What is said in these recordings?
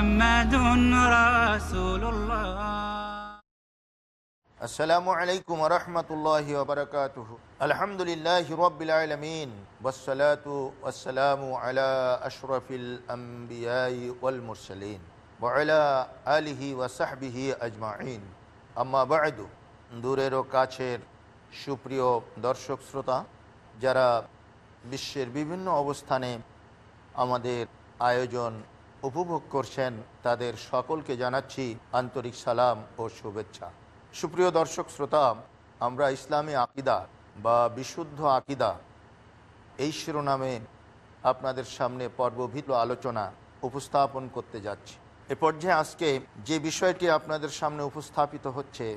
محمد رسول الله আসসালামু আলাইকুম রহমতুল্লাহ ওবরকাতুহ আলহামদুলিল্লাহ রবিল আলমিন ওসলাতু ওসালামু আলা আশরফিল আম্বিয়াই ওয়াল মুরসালিন ওয়ালা আলিহি ওয়াসাহবিহি আজমাইন আম্মা বায়দু দূরের ও কাছের সুপ্রিয় দর্শক শ্রোতা যারা বিশ্বের বিভিন্ন অবস্থানে আমাদের আয়োজন উপভোগ করছেন তাদের সকলকে জানাচ্ছি আন্তরিক সালাম ও শুভেচ্ছা। সুপ্রিয় দর্শক শ্রোতা, আমরা ইসলামী আকিদা বা বিশুদ্ধ আকিদা এই শিরোনামে আপনাদের সামনে পর্বভিত আলোচনা উপস্থাপন করতে যাচ্ছি। এ পর্যায়ে আজকে যে বিষয়টি আপনাদের সামনে উপস্থাপিত হচ্ছে,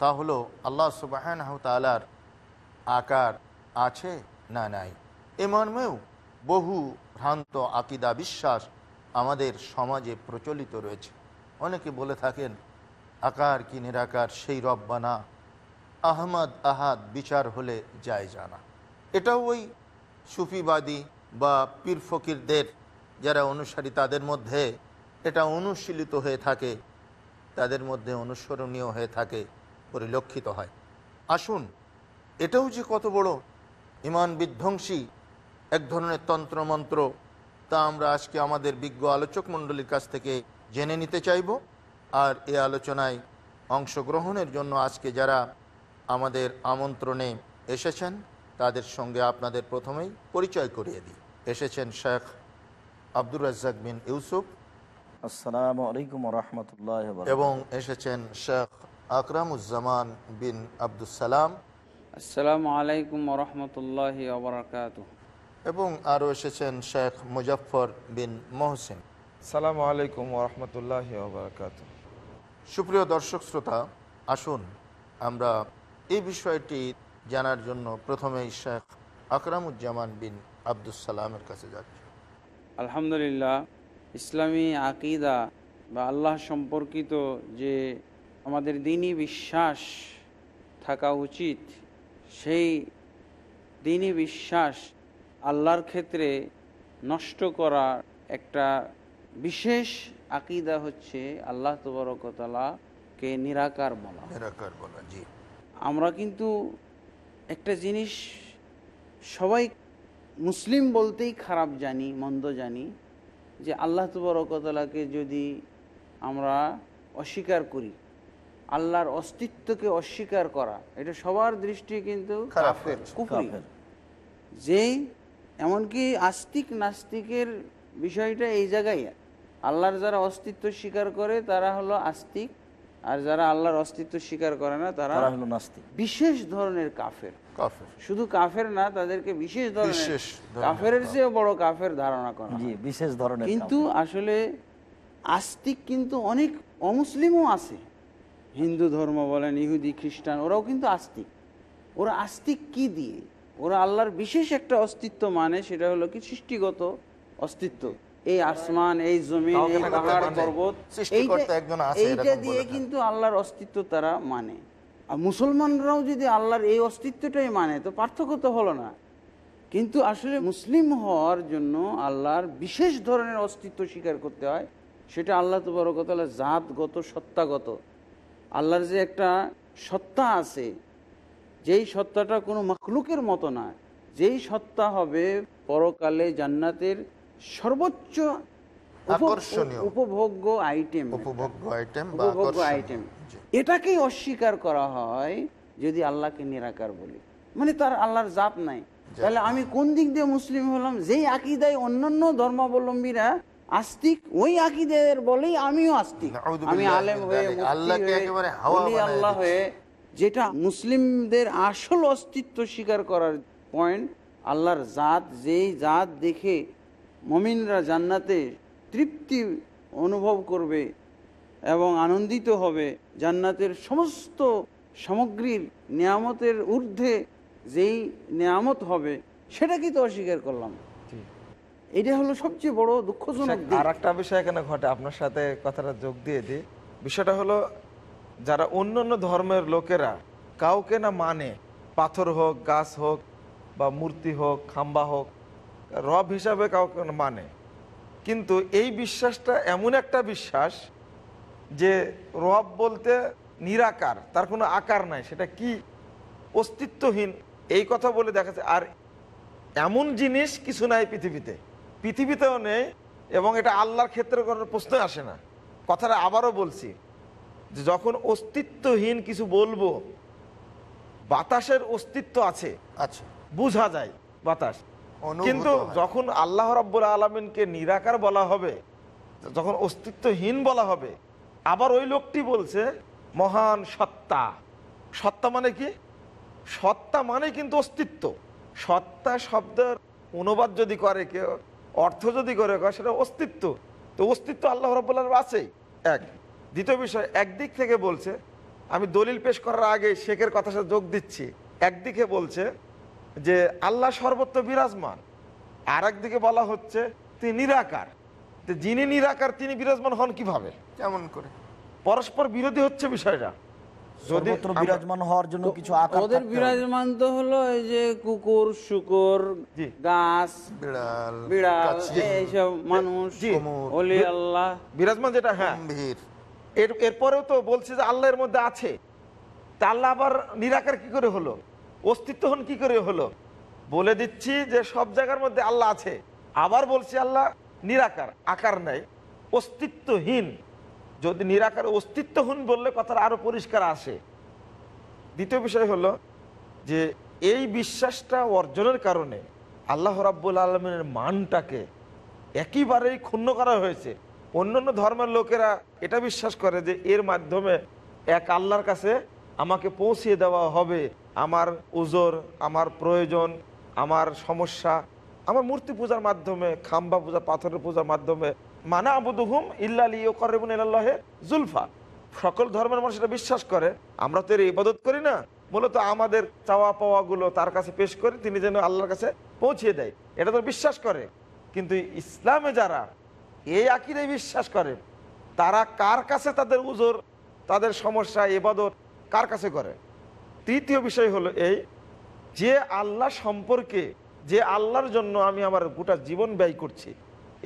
তা হলো আল্লাহ সুবাহ তালার আকার আছে না নাই? এ মর্মেও বহু ভ্রান্ত আকিদা বিশ্বাস আমাদের সমাজে প্রচলিত রয়েছে। অনেকে বলে থাকেন, আকার কি নিরাকার, সেই রব্বানা আহমদ আহাদ বিচার হলে যায় জানা এটাও ওই সুফিবাদী বা পীর ফকিরদের যারা অনুসারী, তাদের মধ্যে এটা অনুশীলিত হয়ে থাকে, তাদের মধ্যে অনুসরণীয় হয়ে থাকে, পরিলক্ষিত হয়। আসুন, এটাও যে কত বড়, ইমান বিধ্বংসী, এক ধরনের তন্ত্রমন্ত্র তা আমরা আজকে আমাদের বিজ্ঞ আলোচক মণ্ডলীর কাছ থেকে জেনে নিতে চাইব। আর এ আলোচনায় অংশগ্রহণের জন্য আজকে যারা আমাদের আমন্ত্রণে এসেছেন তাদের সঙ্গে আপনাদের প্রথমেই পরিচয় করিয়ে দিই। এসেছেন শেখ আব্দুর রাজ্জাক বিন ইউসুফ। আসসালামু আলাইকুম রহমতুল্লাহ এবং এসেছেন শেখ আকরামুজ্জামান বিন আব্দুল সালাম। আসসালামু আলাইকুম রহমতুল্লাহ এবং আরও এসেছেন শেখ মুজফর বিন মহসিন। সালাম আলাইকুম ওরহমতুল্লাহ সুপ্রিয় দর্শক শ্রোতা আসুন আমরা এই বিষয়টি জানার জন্য প্রথমেই শেখ আকরামুজ্জামান বিন আব্দুল সালামের কাছে যাচ্ছি। আলহামদুলিল্লাহ ইসলামী আকিদা বা আল্লাহ সম্পর্কিত যে আমাদের দিনই বিশ্বাস থাকা উচিত সেই দিনই বিশ্বাস আল্লাহর ক্ষেত্রে নষ্ট করা একটা বিশেষ আকিদা হচ্ছে আল্লাহ তবরকতলাকে নিরাকার বলা। নিরাকার বলা জি। আমরা কিন্তু একটা জিনিস সবাই মুসলিম বলতেই খারাপ জানি মন্দ জানি যে আল্লাহ তবরকতলাকে যদি আমরা অস্বীকার করি আল্লাহর অস্তিত্বকে অস্বীকার করা এটা সবার দৃষ্টি কিন্তু যে এমনকি আস্তিক নাস্তিকের বিষয়টা এই জায়গায়। আল্লাহর যারা অস্তিত্ব স্বীকার করে তারা হলো আস্তিক। আর যারা আল্লাহর অস্তিত্ব স্বীকার করে না তারা তারা হলো নাস্তিক। বিশেষ ধরনের কাফের। শুধু কাফের না তাদেরকে বিশেষ ধরনের কাফের। চেয়েও বড় কাফের ধারণা করা বিশেষ ধরনের কিন্তু আসলে আস্তিক কিন্তু অনেক অমুসলিমও আছে। হিন্দু ধর্ম বলেন ইহুদি খ্রিস্টান ওরাও কিন্তু আস্তিক। ওরা আস্তিক কি দিয়ে? ওরা আল্লাহর বিশেষ একটা অস্তিত্ব মানে সেটা হলো কি সৃষ্টিগত অস্তিত্ব। এই আসমান এই জমিন কাউকে এই পাহাড় মানে পর্বত এইটা- দিয়ে কিন্তু আল্লাহর অস্তিত্ব তারা মানে। আর মুসলমানরাও যদি আল্লাহর এই অস্তিত্বটাই মানে তো পার্থক্য তো হলো না। কিন্তু আসলে মুসলিম হওয়ার জন্য আল্লাহর বিশেষ ধরনের অস্তিত্ব স্বীকার করতে হয় সেটা আল্লাহ তো বড় তবরকতলা জাতগত সত্তাগত। আল্লাহর যে একটা সত্তা আছে যেই সত্তাটা কোনো মখলুকের মতো না যেই সত্তা হবে পরকালে জান্নাতের সর্বোচ্চ উপভোগ্য আইটেম উপভোগ্য আইটেম উপভোগ্য আইটেম এটাকেই অস্বীকার করা হয় যদি আল্লাহকে নিরাকার বলি। মানে তার আল্লাহর জাপ নাই। তাহলে আমি কোন দিক দিয়ে মুসলিম হলাম? যেই আকিদায় অন্যান্য ধর্মাবলম্বীরা আস্তিক ওই আকিদের বলেই আমিও আস্তিক। আমি আলেম হয়ে আল্লাহ হয়ে যেটা মুসলিমদের আসল অস্তিত্ব স্বীকার করার পয়েন্ট আল্লাহর জাত যেই জাত দেখে মমিনরা জান্নাতে তৃপ্তি অনুভব করবে এবং আনন্দিত হবে জান্নাতের সমস্ত সামগ্রীর নিয়ামতের ঊর্ধ্বে যেই নিয়ামত হবে সেটাকেই তো অস্বীকার করলাম। এটা হলো সবচেয়ে বড় দুঃখজনক আর একটা বিষয় এখানে ঘটে আপনার সাথে কথাটা যোগ দিয়ে দিই। বিষয়টা হলো যারা অন্য অন্য ধর্মের লোকেরা কাউকে না মানে পাথর হোক, গাছ হোক বা মূর্তি হোক, খাম্বা হোক, রব হিসাবে কাউকে মানে। কিন্তু এই বিশ্বাসটা এমন একটা বিশ্বাস যে রব বলতে নিরাকার, তার কোনো আকার নাই, সেটা কি অস্তিত্বহীন? এই কথা বলে দেখা যাচ্ছে আর এমন জিনিস কিছু নাই পৃথিবীতে। পৃথিবীতেও নেই এবং এটা আল্লাহর ক্ষেত্রে কোনো প্রশ্ন আসে না। কথাটা আবারও বলছি যখন অস্তিত্বহীন কিছু বলব বাতাসের অস্তিত্ব আছে। আচ্ছা। বোঝা যায় বাতাস। কিন্তু। যখন আল্লাহ রাব্বুল আলমিনকে নিরাকার বলা হবে যখন অস্তিত্বহীন বলা হবে আবার ওই লোকটি বলছে মহান সত্তা। সত্তা মানে কি? সত্তা মানে কিন্তু অস্তিত্ব। সত্তা শব্দের অনুবাদ যদি করে কেউ অর্থ যদি করে সেটা অস্তিত্ব। তো অস্তিত্ব আল্লাহ রাব্বুল আলম আছে। এক। দ্বিতীয় বিষয় একদিক থেকে বলছে আমি দলিল পেশ করার আগে শেখের কথা সাথে যোগ দিচ্ছি একদিকে বলছে যে আল্লাহ সর্বত্র বিরাজমান আর একদিকে বলা হচ্ছে তিনি নিরাকার। যিনি নিরাকার তিনি বিরাজমান হন কীভাবে? কেমন করে? পরস্পর বিরোধী হচ্ছে বিষয়টা। যদি সর্বত্র বিরাজমান হওয়ার জন্য কিছু আকার ওদের বিরাজমান তো হলো এই যে কুকুর শুকুর গাছ বিড়াল বিড়াল কাছি, এইসব মানুষ অলি আল্লাহ। বিরাজমান যেটা হ্যাঁ। এর এরপরেও তো বলছে যে আল্লাহর মধ্যে আছে। তা আল্লাহ আবার নিরাকার কি করে হলো? অস্তিত্বহীন কি করে হলো? বলে দিচ্ছি যে সব জায়গার মধ্যে আল্লাহ আছে। আবার বলছি আল্লাহ নিরাকার, আকার নাই, অস্তিত্বহীন। যদি নিরাকার অস্তিত্বহীন বললে কথাটা আরও পরিষ্কার আসে। দ্বিতীয় বিষয় হলো যে এই বিশ্বাসটা অর্জনের কারণে আল্লাহ রাব্বুল আলমের মানটাকে একেবারেই ক্ষুণ্ণ করা হয়েছে। অন্যান্য ধর্মের লোকেরা এটা বিশ্বাস করে যে এর মাধ্যমে এক আল্লাহর কাছে আমাকে পৌঁছিয়ে দেওয়া হবে। আমার উজোর, আমার প্রয়োজন, আমার সমস্যা। আমার মূর্তি পূজার মাধ্যমে, খাম্বা পূজা, পাথরের পূজার মাধ্যমে। মানা আবুদুহুম ইল্লাহে জুলফা। সকল ধর্মের মানুষ এটা বিশ্বাস করে। আমরা তো এর ইবাদত করি না। মূলত আমাদের চাওয়া পাওয়াগুলো তার কাছে পেশ করে, তিনি যেন আল্লাহর কাছে পৌঁছিয়ে দেয়। এটা তো বিশ্বাস করে। কিন্তু ইসলামে যারা এই আকিরে বিশ্বাস করে তারা কার কাছে তাদের উজোর, তাদের সমস্যা, এবাদত কার কাছে করে? তৃতীয় বিষয় হলো এই যে আল্লাহ সম্পর্কে, যে আল্লাহর জন্য আমি আমার গোটা জীবন ব্যয় করছি,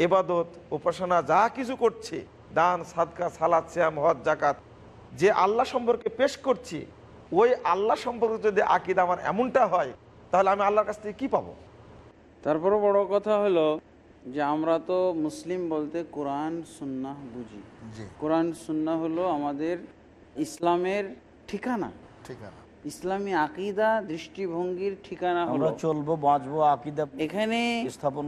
এবাদত, উপাসনা, যা কিছু করছি, দান, সাদকা সালাদ শ্যাম হজ জাকাত যে আল্লাহ সম্পর্কে পেশ করছি, ওই আল্লাহ সম্পর্কে যদি আকিদ আমার এমনটা হয়, তাহলে আমি আল্লাহর কাছ থেকে কী পাবো? তারপরে বড় কথা হলো যে আমরা তো মুসলিম বলতে কোরআন সুন্না বুঝি। কোরআন সুন্নাহ হলো আমাদের ইসলামের ঠিকানা। ঠিক আছে ইসলামী আকিদা দৃষ্টিভঙ্গির ঠিকানা হলো। চলবো বাঁচবো আকিদা এখানে স্থাপন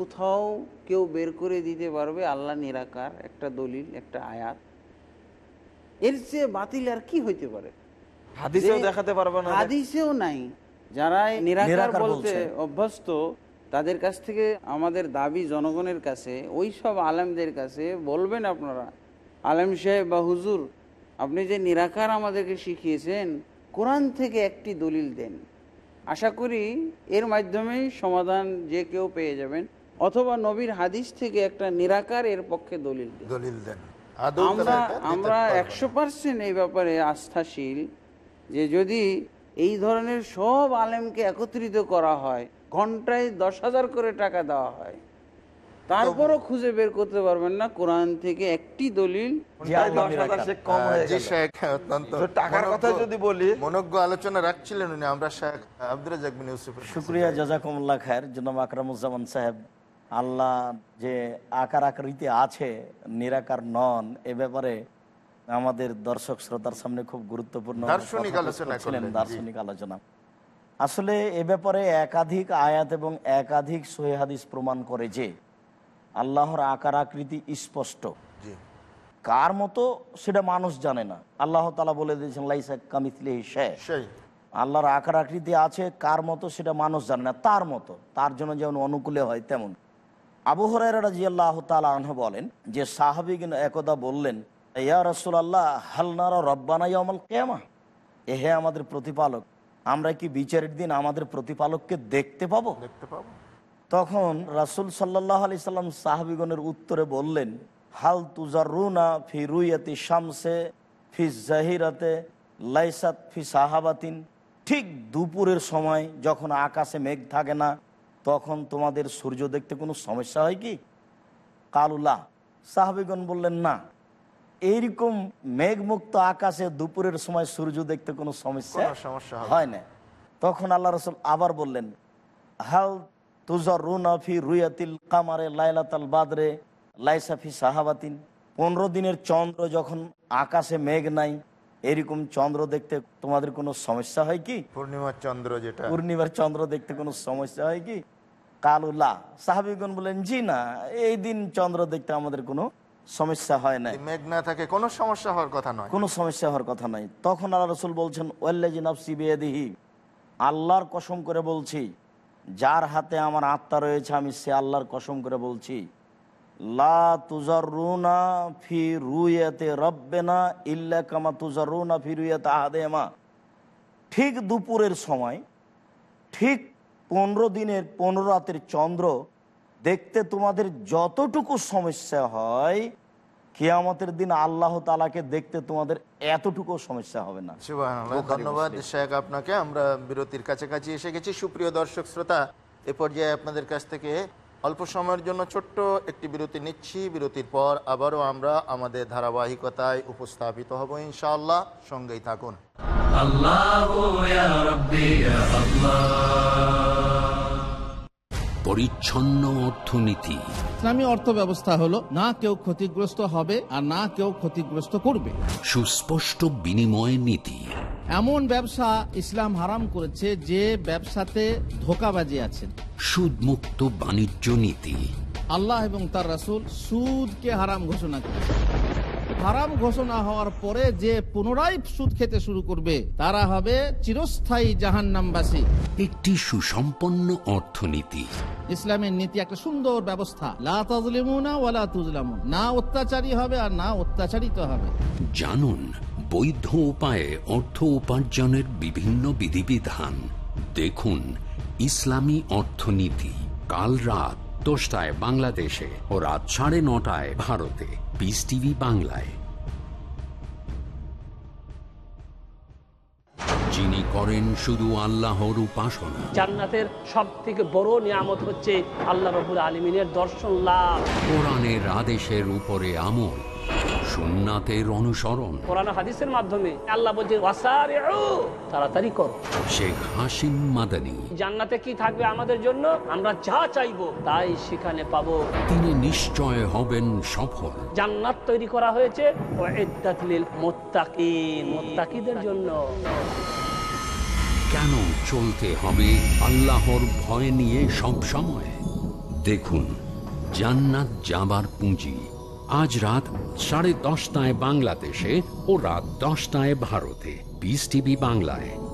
কোথাও কেউ বের করে দিতে পারবে আল্লাহ নিরাকার একটা দলিল একটা আয়াত। এর চেয়ে বাতিল আর কি হইতে পারে? হাদিসেও দেখাতে পারবে না হাদিসেও নাই। যারা নিরাকার নিরাকার বলতে অভ্যস্ত তাদের কাছ থেকে আমাদের দাবি জনগণের কাছে ওই সব আলেমদের কাছে বলবেন আপনারা আলেম সাহেব বা হুজুর আপনি যে নিরাকার আমাদেরকে শিখিয়েছেন কোরআন থেকে একটি দলিল দেন। আশা করি এর মাধ্যমেই সমাধান যে কেউ পেয়ে যাবেন অথবা নবীর হাদিস থেকে একটা নিরাকার এর পক্ষে দলিল দলিল দেন। আমরা আমরা একশো পার্সেন্ট এই ব্যাপারে আস্থাশীল যে যদি এই ধরনের সব আলেমকে একত্রিত করা হয় ঘন্টায় দশ হাজার করে টাকা দেওয়া হয়। তারপরও খুঁজে বের করতে পারবেন না। কোরআন থেকে একটি দলিল হয়ে জি গেল। শেখ অত্যন্ত তো টাকার কথা যদি বলি মনোজ্ঞ আলোচনা রাখছিলেন উনি। আমরা শেখ আব্দুর রাজাক বিন শুক্রিয়া জাজাকুমুল্লাহ খায়ের। জনাব আকরামুজ্জামান সাহেব আল্লাহ যে আকার আকৃতি আছে নিরাকার নন এ ব্যাপারে আমাদের দর্শক শ্রোতার সামনে খুব গুরুত্বপূর্ণ দার্শনিক কথা পেশ আলোচনা। আসলে এ ব্যাপারে একাধিক আয়াত এবং একাধিক সহি হাদিস প্রমাণ করে যে আল্লাহর আকার আকৃতি স্পষ্ট। কার মতো সেটা মানুষ জানে না। আল্লাহ তালা বলে দিয়েছেন লাইসা কামিথলি আল্লাহর আকার আকৃতি আছে কার মতো সেটা মানুষ জানে না তার মতো। তার জন্য যেমন অনুকূলে হয় তেমন। আবু হরাইরাজিয়াল্লাহ তালা আনহ বলেন যে সাহাবিগিন একদা বললেন ইয়া রসুলাল্লাহ হালনারা রব্বানা ইয়ামাল কেমা এ হে আমাদের প্রতিপালক আমরা কি বিচারের দিন আমাদের প্রতিপালককে দেখতে পাবো? দেখতে পাবো। তখন রাসুল সাল্লাহ আলি সাল্লাম সাহাবিগণের উত্তরে বললেন হাল তুজারুনা ফি রুইয়াতি শামসে ফি জাহিরাতে লাইসাত ফি সাহাবাতিন। ঠিক দুপুরের সময় যখন আকাশে মেঘ থাকে না তখন তোমাদের সূর্য দেখতে কোনো সমস্যা হয় কি? কালুল্লাহ সাহাবিগণ বললেন না। এইরকম মেঘমুক্ত আকাশে দুপুরের সময় সূর্য দেখতে কোনো সমস্যা? সমস্যা হয় না। তখন আল্লাহ রসুল আবার বললেন হাল তুজার রুনাফি রুয়াতিল কামারে লাইলাতাল বাদরে লাইসাফি সাহাবাতিন? পনেরো দিনের চন্দ্র যখন আকাশে মেঘ নাই এরকম চন্দ্র দেখতে তোমাদের কোনো সমস্যা হয় কি? পূর্ণিমার চন্দ্র যেটা। পূর্ণিমার চন্দ্র দেখতে কোনো সমস্যা হয় কি? কালুল্লাহ সাহাবিগণ বলেন জি না এই দিন চন্দ্র দেখতে আমাদের কোনো সমস্যা হয় না মেঘ না থাকে কোনো সমস্যা হওয়ার কথা নয়। কোনো সমস্যা হওয়ার কথা নাই। তখন আল্লাহ রসুল বলছেন ওয়াল্লাজি নাফসি বেদিহি আল্লাহর কসম করে বলছি যার হাতে আমার আত্মা রয়েছে আমি সে আল্লাহর কসম করে বলছি লা তুজারুনা ফি রুয়াতে রব্বেনা ইল্লা কামা তুজারুনা ফি রুয়াতে আহাদেমা ঠিক দুপুরের সময় ঠিক পনেরো দিনের পনেরো রাতের চন্দ্র দেখতে তোমাদের যতটুকু সমস্যা হয় কেয়ামতের দিন আল্লাহ তালাকে দেখতে তোমাদের এতটুকু সমস্যা হবে না। ধন্যবাদ আপনাকে। আমরা বিরতির কাছাকাছি এসে গেছি। সুপ্রিয় দর্শক শ্রোতা এ পর্যায়ে আপনাদের কাছ থেকে অল্প সময়ের জন্য ছোট্ট একটি বিরতি নিচ্ছি। বিরতির পর আবারও আমরা আমাদের ধারাবাহিকতায় উপস্থাপিত হব ইনশাআল্লাহ। সঙ্গেই থাকুন। আল্লাহ। পরিচ্ছন্ন অর্থনীতি। ইসলামী অর্থ ব্যবস্থা হলো না কেউ ক্ষতিগ্রস্ত হবে আর না কেউ ক্ষতিগ্রস্ত করবে। সুস্পষ্ট বিনিময় নীতি। এমন ব্যবসা ইসলাম হারাম করেছে যে ব্যবসাতে ধোকাবাজি আছে। সুদমুক্ত বাণিজ্য নীতি। আল্লাহ এবং তার রাসূল সুদকে হারাম ঘোষণা করেছে। হারাম ঘোষণা হওয়ার পরে যে পুনরায় সুদ খেতে শুরু করবে তারা হবে চিরস্থায়ী জাহান জাহান্নামবাসী। একটি সুসম্পন্ন অর্থনীতি। ইসলামের নীতি একটা সুন্দর ব্যবস্থা। না অত্যাচারী হবে আর না অত্যাচারিত হবে। জানুন বৈধ উপায়ে অর্থ উপার্জনের বিভিন্ন বিধিবিধান। দেখুন ইসলামী অর্থনীতি কাল রাত দশটায় বাংলাদেশে ও রাত সাড়ে নটায় ভারতে। পিস টিভি বাংলায়। যিনি করেন শুধু আল্লাহর উপাসনা। জান্নাতের সব থেকে বড় নিয়ামত হচ্ছে আল্লাহ রবুল আলমিনের দর্শন লাভ। কোরআনের আদেশের উপরে আমল সুন্নাতের অনুসরণ। কোরআন হাদিসের মাধ্যমে আল্লাহ বলছে তাড়াতাড়ি করো। শেখ হাসিম মাদানী। জান্নাতে কি থাকবে আমাদের জন্য? আমরা যা চাইব তাই সেখানে পাবো। তিনি নিশ্চয় হবেন সফল। জান্নাত তৈরি করা হয়েছে। মুত্তাকিদের জন্য। কেন চলতে হবে আল্লাহর ভয় নিয়ে সব সময়? দেখুন জান্নাত যাবার পুঁজি। আজ রাত সাড়ে দশটায় বাংলাদেশে ও রাত দশটায় ভারতে। পিস টিভি বাংলায়।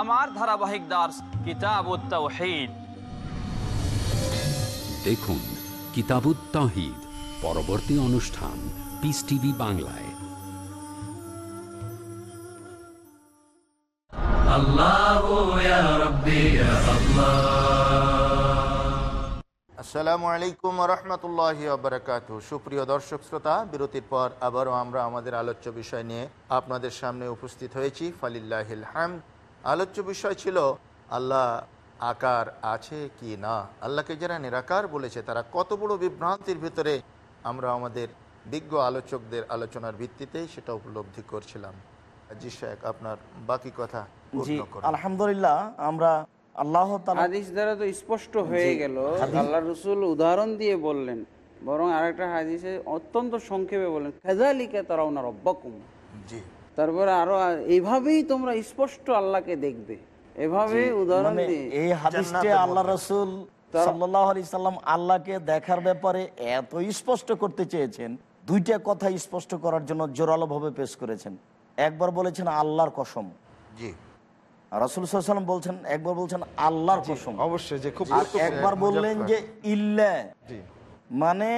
আমার ধারাবাহিক দার্স কিতাবুত্তাহিদ দেখুন কিতাবুত্তাহিদ পরবর্তী অনুষ্ঠান পিস টিভি বাংলায়। আসসালামু আলাইকুম রহমতুল্লাহ আবরকাত সুপ্রিয় দর্শক শ্রোতা বিরতির পর আবারও আমরা আমাদের আলোচ্য বিষয় নিয়ে আপনাদের সামনে উপস্থিত হয়েছি। ফালিল্লাহিল হামদ। আলোচ্য বিষয় ছিল আল্লাহ আকার আছে কি না? আল্লাহকে যারা নিরাকার বলেছে তারা কত বড় বিভ্রান্তির ভিতরে আমরা আমাদের বিজ্ঞ আলোচকদের আলোচনার ভিত্তিতেই সেটা উপলব্ধি করছিলাম। জি শেখ আপনার বাকি কথা আলহামদুলিল্লাহ আমরা আল্লাহ তাআলা- হাদিস দ্বারা তো স্পষ্ট হয়ে গেল আল্লাহ রসুল উদাহরণ দিয়ে বললেন বরং আরেকটা হাদিসে অত্যন্ত সংক্ষেপে বললেন খেজালিকে তারাও না রব্বাকুম। জি। তারপরে আরও এইভাবেই তোমরা স্পষ্ট আল্লাহকে দেখবে। এভাবে উদাহরণ মানে দিয়ে এই হাদিসটি আল্লাহ রসুল সাল্লাহ আলি সাল্লাম আল্লাহকে দেখার ব্যাপারে এত স্পষ্ট করতে চেয়েছেন দুইটা কথা স্পষ্ট করার জন্য জোরালো ভাবে পেশ করেছেন। একবার বলেছেন আল্লাহর কসম। জি। রসুল সাল্লাম বলছেন একবার বলছেন আল্লাহর কসম। অবশ্যই। একবার বললেন যে ইল্লা। মানে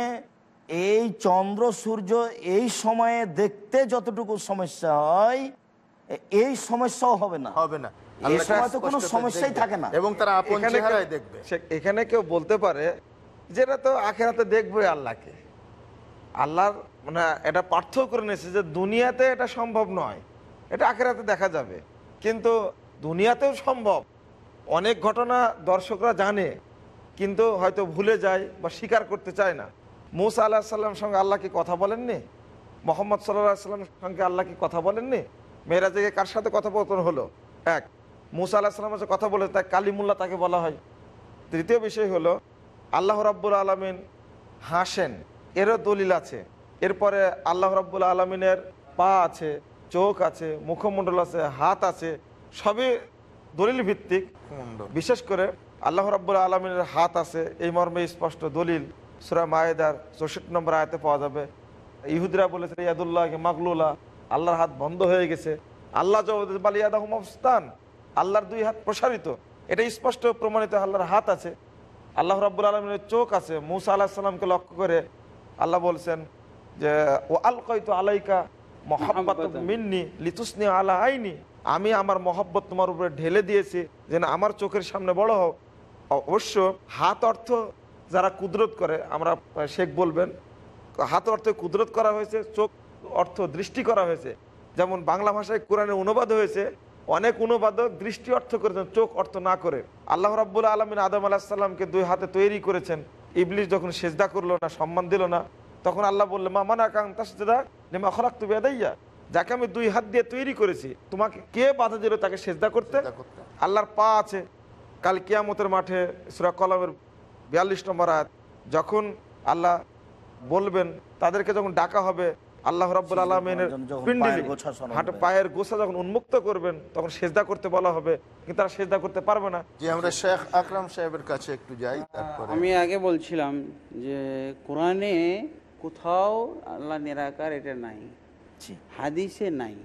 এই চন্দ্র সূর্য এই সময়ে দেখতে যতটুকু সমস্যা হয় এই সমস্যাও হবে না। হবে না। এই আল্লাহকে সময় তো কোনো সমস্যাই থাকে না। এবং তারা আপন চেহারায় দেখবে। এখানে কেউ বলতে পারে যেটা তো আখেরাতে দেখবে আল্লাহকে। আল্লাহর মানে এটা পার্থক্য করে নিয়েছে যে দুনিয়াতে এটা সম্ভব নয়। এটা আখেরাতে দেখা যাবে। কিন্তু দুনিয়াতেও সম্ভব। অনেক ঘটনা দর্শকরা জানে কিন্তু হয়তো ভুলে যায় বা স্বীকার করতে চায় না। মুসা আল্লাহ সাল্লামের সঙ্গে আল্লাহ কি কথা বলেননি? মোহাম্মদ সাল্লাহ সাল্লামের সঙ্গে আল্লাহ কি কথা বলেননি? মেয়েরা থেকে কার সাথে কথোপকথন হলো? এক মুসা আল্লাহ সাল্লামের সাথে কথা বলে তাই কালিমুল্লাহ তাকে বলা হয়। তৃতীয় বিষয় হলো আল্লাহ রাব্বুল আলমিন হাসেন এরও দলিল আছে। এরপরে আল্লাহ রাব্বুল আলমিনের পা আছে চোখ আছে মুখমণ্ডল আছে হাত আছে সবই দলিল ভিত্তিক। বিশেষ করে আল্লাহ রাব্বুল আলমিনের হাত আছে এই মর্মে স্পষ্ট দলিল। সুরা মায়েদার চৌষট্টি নম্বর আয়তে পাওয়া যাবে। ইহুদিরা বলেছে ইয়াদুল্লাহ মাগলুলা আল্লাহর হাত বন্ধ হয়ে গেছে। আল্লাহ জবালিয়াদাহমস্তান আল্লাহর দুই হাত প্রসারিত। এটা স্পষ্ট প্রমাণিত আল্লাহর হাত আছে। আল্লাহ রাব্বুল আলমিনের চোখ আছে। মুসা আল্লাহ সাল্লামকে লক্ষ্য করে আল্লাহ বলছেন যে ও আল কয়তো আলাইকা মহাব্বত মিন্নি লিতুসনি আলা আইনি। আমি আমার মহব্বত তোমার উপরে ঢেলে দিয়েছি যেন আমার চোখের সামনে বড় হোক অবশ্য হাত অর্থ যারা কুদরত করে আমরা শেখ বলবেন হাত অর্থে কুদরত করা হয়েছে চোখ অর্থ দৃষ্টি করা হয়েছে। যেমন বাংলা ভাষায় কোরআনের অনুবাদ হয়েছে অনেক অনুবাদক দৃষ্টি অর্থ করেছেন চোখ অর্থ না করে। আল্লাহ রাব্বুল আলমিন আদম আলাহিসাল্লামকে দুই হাতে তৈরি করেছেন। ইবলিশ যখন সেজদা করল না সম্মান দিল না তখন আল্লাহ বলল মা মানা কাং তাসদা নেমা খরাক তুমি আদাইয়া যাকে আমি দুই হাত দিয়ে তৈরি করেছি তোমাকে কে বাধা দিল তাকে সেজদা করতে? করতে। আল্লাহর পা আছে। কাল কিয়ামতের মাঠে সুরা কলমের বিয়াল্লিশ নম্বর আয়াত যখন আল্লাহ বলবেন তাদেরকে যখন ডাকা হবে আল্লাহ রাব্বুল আলমিনের পিন্ডিলি পায়ের হাঁটু পায়ের গোসা যখন উন্মুক্ত করবেন তখন সেজদা করতে বলা হবে কিন্তু তারা সেজদা করতে পারবে না। যে আমরা শেখ আকরাম সাহেবের কাছে একটু যাই তারপরে আমি আগে বলছিলাম যে কোরআনে কোথাও আল্লাহ নিরাকার এটা নাই জি। হাদিসে নাই।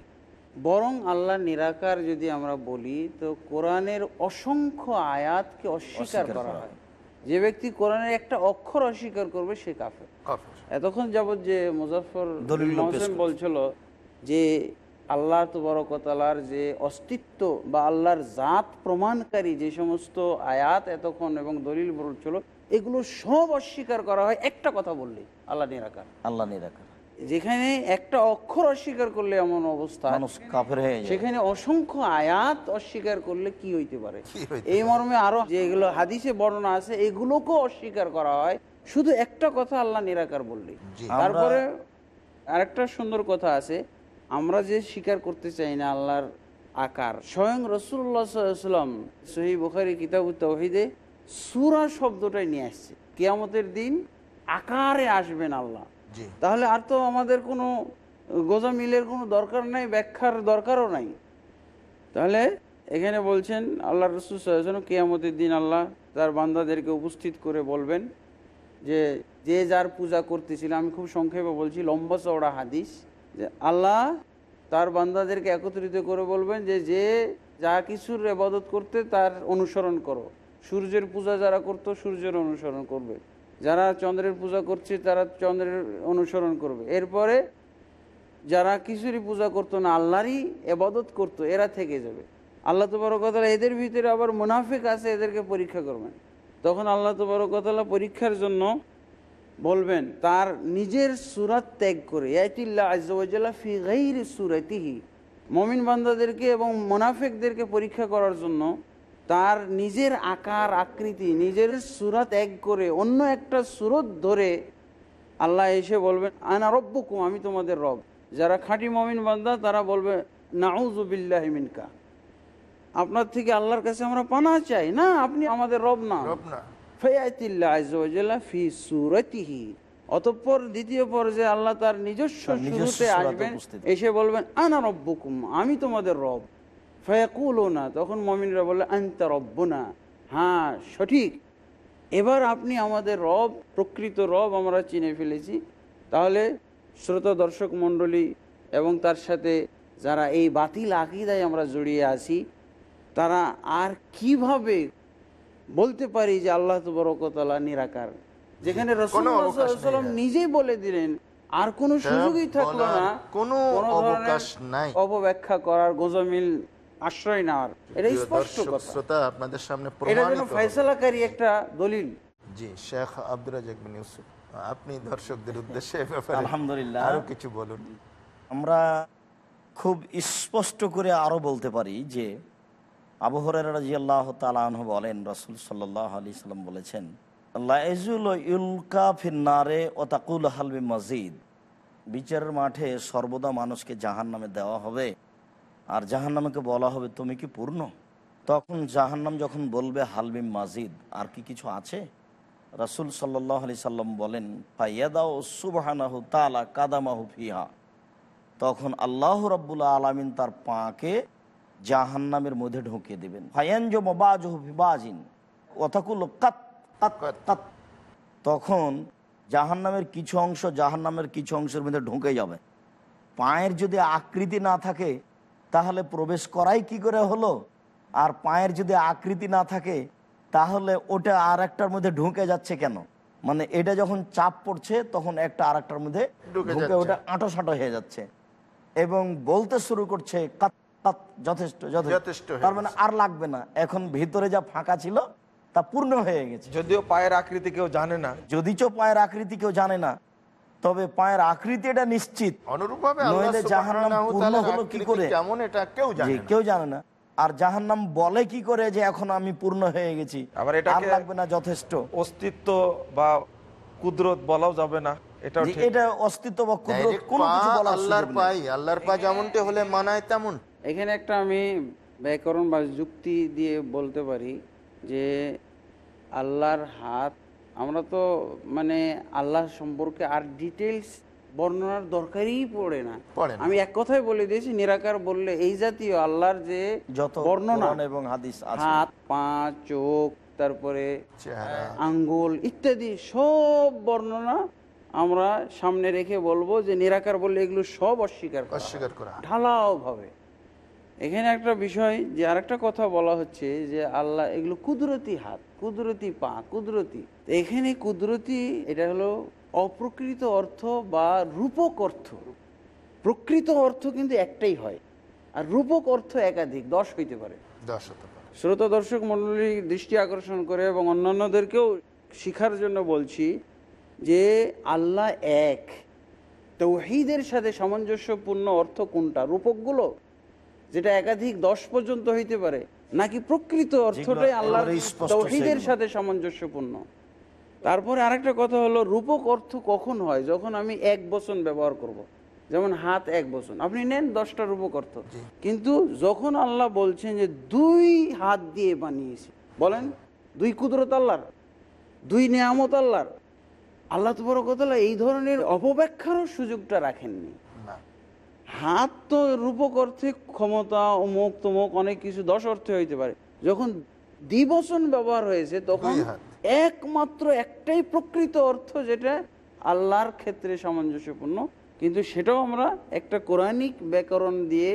বরং আল্লাহ নিরাকার যদি আমরা বলি তো কোরআনের অসংখ্য আয়াতকে অস্বীকার করা হয়। যে ব্যক্তি কোরআনের একটা অক্ষর অস্বীকার করবে সে কাফের। এতক্ষণ যাবৎ যে মুজাফর বলছিল যে আল্লাহ তবরকতালার যে অস্তিত্ব বা আল্লাহর জাত প্রমাণকারী যে সমস্ত আয়াত এতক্ষণ এবং দলিল বলছিল এগুলো সব অস্বীকার করা হয় একটা কথা বললেই আল্লাহ নিরাকার। আল্লাহ নিরাকার। যেখানে একটা অক্ষর অস্বীকার করলে এমন অবস্থা সেখানে অসংখ্য আয়াত অস্বীকার করলে কি হইতে পারে? এই মর্মে আরও যেগুলো হাদিসে বর্ণনা আছে এগুলোকেও অস্বীকার করা হয়। শুধু একটা কথা আল্লাহ নিরাকার বললি তারপরে আরেকটা সুন্দর কথা আছে আমরা যে স্বীকার করতে চাই না আল্লাহর আকার স্বয়ং রসুল্লাহ সাল্লাম সহি বুখারি কিতাব তহিদে সুরা শব্দটাই নিয়ে আসছে। কেয়ামতের দিন আকারে আসবেন আল্লাহ। তাহলে আর তো আমাদের কোনো গোজা মিলের কোনো দরকার নাই, ব্যাখ্যার দরকারও নাই। তাহলে এখানে বলছেন, আল্লাহ রসুল কেয়ামতের দিন আল্লাহ তার বান্দাদেরকে উপস্থিত করে বলবেন যে যে যার পূজা করতেছিল, আমি খুব সংক্ষেপে বলছি, লম্বা চওড়া হাদিস, যে আল্লাহ তার বান্দাদেরকে একত্রিত করে বলবেন যে যে যা কিছুর এবাদত করতে তার অনুসরণ করো। সূর্যের পূজা যারা করতো, সূর্যের অনুসরণ করবে। যারা চন্দ্রের পূজা করছে, তারা চন্দ্রের অনুসরণ করবে। এরপরে যারা কিছুরই পূজা করতো না, আল্লাহরই এবাদত করতো, এরা থেকে যাবে। আল্লাহ তবরকতলা এদের ভিতরে আবার মুনাফিক আছে, এদেরকে পরীক্ষা করবেন। তখন আল্লাহ তবরকতলা পরীক্ষার জন্য বলবেন, তার নিজের সুরাত ত্যাগ করে ফি সুরাতিহি। মমিন বান্দাদেরকে এবং মোনাফেকদেরকে পরীক্ষা করার জন্য তার নিজের আকার আকৃতি নিজের সুরাত ত্যাগ করে অন্য একটা সুরত ধরে আল্লাহ এসে বলবেন আনা রব্বকুম আমি তোমাদের রব। যারা খাঁটি মমিন বান্দা তারা বলবে নাউজুবিল্লাহ মিনকা। আপনার থেকে আল্লাহর কাছে আমরা পানা চাই। না আপনি আমাদের রব না। ফি সুরাতিহি। অতঃপর দ্বিতীয় পর্যায়ে আল্লাহ তার নিজস্ব শুরুতে আসবেন এসে বলবেন আনা রব্বুকুম আমি তোমাদের রব। ফয়াকুলো না তখন মমিনরা বললে আন্তা রব্বনা। হ্যাঁ সঠিক। এবার আপনি আমাদের রব প্রকৃত রব আমরা চিনে ফেলেছি। তাহলে শ্রোতা দর্শক মণ্ডলী এবং তার সাথে যারা এই বাতিল আকিদায় আমরা জড়িয়ে আছি তারা আর কীভাবে বলতে পারি যে আল্লাহ তো তবরকতলা নিরাকার? যেখানে হ্যাঁ। নিজেই বলে দিলেন আর কোনো সুযোগই থাকল না। কোনো ধরনের অবকাশ নাই। অপব্যাখ্যা করার গোজমিল আশ্রয় নেওয়ার। এটা স্পষ্ট কথা। আপনাদের সামনে এটা যেন প্রমাণিত একটা দলিল। জি শেখ আব্দুল রাজাক বিন ইউসুফ। আপনি দর্শকদের উদ্দেশ্যে আলহামদুলিল্লাহ। আরও কিছু বলুন। আমরা খুব স্পষ্ট করে আরও বলতে পারি যে আবহরের রাজি আল্লাহ তালাহ বলেন রসুল সাল্লাহ আলি সাল্লাম বলেছেন লাইজুল ইউলকা ফিন্নারে ও তাকুল হালবি মসজিদ বিচারের মাঠে সর্বদা মানুষকে জাহান নামে দেওয়া হবে। আর জাহান নামকে বলা হবে, তুমি কি পূর্ণ? তখন জাহান্নাম যখন বলবে হালবিম মাজিদ আর কি কিছু আছে? রাসুল সাল্লাহ আলি সাল্লাম বলেন তালা তখন আল্লাহ রব্বুল আলমিন তার পাকে জাহান্নামের মধ্যে ঢুকিয়ে দেবেন। ফায়ানজো কাত কাত। তখন জাহান্নামের কিছু অংশ জাহান্নামের কিছু অংশের মধ্যে ঢুকে যাবে। পায়ের যদি আকৃতি না থাকে তাহলে প্রবেশ করাই কি করে হলো? আর পায়ের যদি আকৃতি না থাকে তাহলে ওটা আর একটার মধ্যে ঢুকে যাচ্ছে কেন? মানে এটা যখন চাপ পড়ছে তখন একটা আর একটার মধ্যে ঢুকে ওটা আঁটো সাঁটো হয়ে যাচ্ছে। এবং বলতে শুরু করছে যথেষ্ট যথেষ্ট। তার মানে আর লাগবে না। এখন ভিতরে যা ফাঁকা ছিল তা পূর্ণ হয়ে গেছে। যদিও পায়ের আকৃতি কেউ জানে না। যদিচ পায়ের আকৃতি কেউ জানে না তবে পায়ের আকৃতি এটা নিশ্চিত। অনুরূপভাবে নইলে জাহান্নাম সুবহানাহু পূর্ণ হলো কি করে? কেমন এটা কেউ জানে না। কেউ জানে না। আর জাহান্নাম বলে কি করে যে এখন আমি পূর্ণ হয়ে গেছি? আবার আর লাগবে না যথেষ্ট। অস্তিত্ব বা কুদরত বলাও যাবে না। এটা অস্তিত্ব বা কুদরত কোনো কিছু বলার আল্লাহর পাই আল্লাহর পা যেমনটি হলে মানায় তেমন। এখানে একটা আমি ব্যাকরণ বা যুক্তি দিয়ে বলতে পারি যে আল্লাহর হাত আমরা তো মানে আল্লাহ সম্পর্কে আর ডিটেলস বর্ণনার দরকারই পড়ে না। আমি এক কথাই বলে দিয়েছি নিরাকার বললে এই জাতীয় আল্লাহর যে যত বর্ণনা এবং হাদিস হাত পা চোখ তারপরে আঙ্গুল ইত্যাদি সব বর্ণনা আমরা সামনে রেখে বলব যে নিরাকার বললে এগুলো সব অস্বীকার করা। অস্বীকার করা। ঢালাও ভাবে এখানে একটা বিষয় যে আরেকটা কথা বলা হচ্ছে যে আল্লাহ এগুলো কুদরতি হাত কুদরতি পা কুদরতি এখানে কুদরতি এটা হলো অপ্রকৃত অর্থ বা রূপক অর্থ। প্রকৃত অর্থ কিন্তু একটাই হয় আর রূপক অর্থ একাধিক দশ হইতে পারে। দশ হতে পারে। শ্রোতা দর্শক মণ্ডলী দৃষ্টি আকর্ষণ করে এবং অন্যান্যদেরকেও শিখার জন্য বলছি যে আল্লাহ এক। তৌহিদের সাথে সামঞ্জস্যপূর্ণ অর্থ কোনটা? রূপকগুলো যেটা একাধিক দশ পর্যন্ত হইতে পারে নাকি প্রকৃত অর্থটাই আল্লাহ তৌহিদের সাথে সামঞ্জস্যপূর্ণ? তারপরে আরেকটা কথা হলো রূপক অর্থ কখন হয়? যখন আমি এক বচন ব্যবহার করব। যেমন হাত এক বচন। আপনি নেন দশটা রূপক অর্থ। কিন্তু যখন আল্লাহ বলছেন যে দুই হাত দিয়ে বানিয়েছি বলেন দুই কুদরত আল্লাহর দুই নিয়ামত আল্লাহর আল্লাহ তো বড় কথা এই ধরনের অপব্যাখ্যারও সুযোগটা রাখেননি। হাত তো রূপক অর্থে ক্ষমতা অমুক তমুক অনেক কিছু দশ অর্থে হইতে পারে। যখন দ্বিবচন ব্যবহার হয়েছে তখন হাত। একমাত্র একটাই প্রকৃত অর্থ যেটা আল্লাহর ক্ষেত্রে সামঞ্জস্যপূর্ণ। কিন্তু সেটাও আমরা একটা কোরআনিক ব্যাকরণ দিয়ে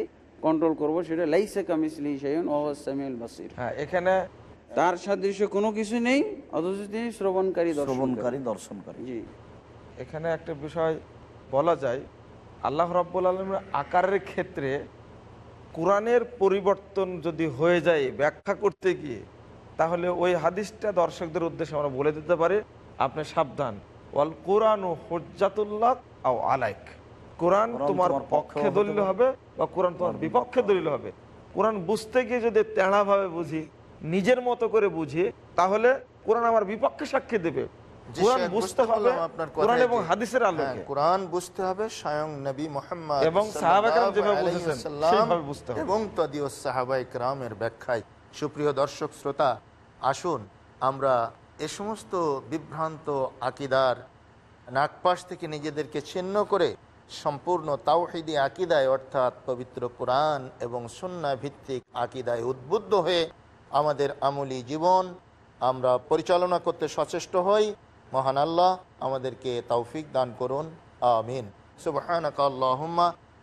কন্ট্রোল করব সেটা লাইসে কামিসলি সাইন ওয়াসামিল বাসির। হ্যাঁ এখানে তার সাদৃশ্য কোনো কিছু নেই অথচ তিনি শ্রবণকারী দর্শনকারী শ্রবণকারী দর্শনকারী। জি। এখানে একটা বিষয় বলা যায় আল্লাহ রাব্বুল আলমের আকারের ক্ষেত্রে কোরআনের পরিবর্তন যদি হয়ে যায় ব্যাখ্যা করতে গিয়ে তাহলে ওই হাদিসটা দর্শকদের উদ্দেশ্যে আমরা বলে দিতে পারি আপনি সাবধান। ওয়াল কোরআন ও হজ্জাতুল্লাহ আও আলাইক। কোরআন তোমার পক্ষে দলিল হবে বা কোরআন তোমার বিপক্ষে দলিল হবে। কোরআন বুঝতে গিয়ে যদি তেড়াভাবে বুঝি নিজের মতো করে বুঝি তাহলে কোরআন আমার বিপক্ষে সাক্ষী দেবে। কোরআন বুঝতে হবে কোরআন এবং হাদিসের হ্যাঁ, আলোকে। কোরআন বুঝতে হবে স্বয়ং নবী মোহাম্মদ এবং যেভাবে বুঝেছেন, বুঝতে হবে। এবং তদীয় ক্রামের ব্যাখ্যায় সুপ্রিয় দর্শক শ্রোতা, আসুন আমরা এ সমস্ত বিভ্রান্ত আকিদার নাকপাশ থেকে নিজেদেরকে ছিন্ন করে সম্পূর্ণ তাওহিদি আকিদায়, অর্থাৎ পবিত্র কোরআন এবং সন্না ভিত্তিক আকিদায় উদ্বুদ্ধ হয়ে আমাদের আমলি জীবন আমরা পরিচালনা করতে সচেষ্ট হই। মহান আল্লাহ আমাদেরকে তৌফিক দান করুন। আমিন। আল্লাহুম্মা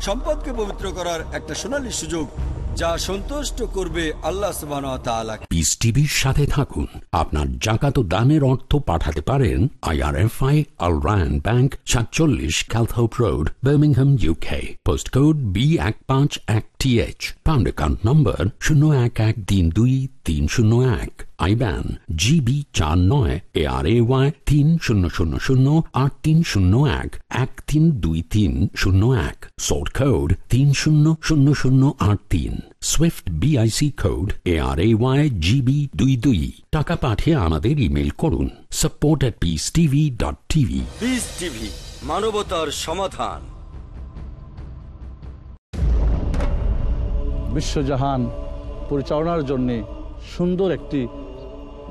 সম্পদকে পবিত্র করার একটা সোনালী সুযোগ যা সন্তুষ্ট করবে আল্লাহ পিস সাথে থাকুন। আপনার জাকাত দানের অর্থ পাঠাতে পারেন আইআরএফআই আল রায়ন ব্যাংক সাতচল্লিশ Calthorpe road Birmingham UK post code B এক পাঁচ এক T H pound account number শূন্য এক এক তিন দুই তিন শূন্য এক আইব্যান জিবি চার নয় এ আর এ ওয়াই তিন শূন্য শূন্য শূন্য আট তিন শূন্য এক এক তিন দুই তিন শূন্য এক সোর্ট কোড তিন শূন্য শূন্য শূন্য আট তিন swift BIC code A R A Y GB দুই দুই। টাকা পাঠিয়ে আমাদের ইমেল করুন support at Peace TV dot TV Peace TV মানবতার সমাধান। বিশ্বজাহান পরিচালনার জন্যে সুন্দর একটি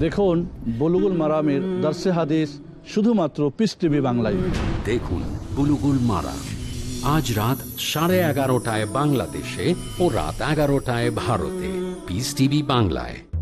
দেখুন বুলুগুল মারামের দর্শে হাদিস শুধুমাত্র পিস টিভি বাংলায়। দেখুন বুলুগুল মারা আজ রাত সাড়ে এগারোটায় বাংলাদেশে ও রাত এগারোটায় ভারতে। পিস টিভি বাংলায়।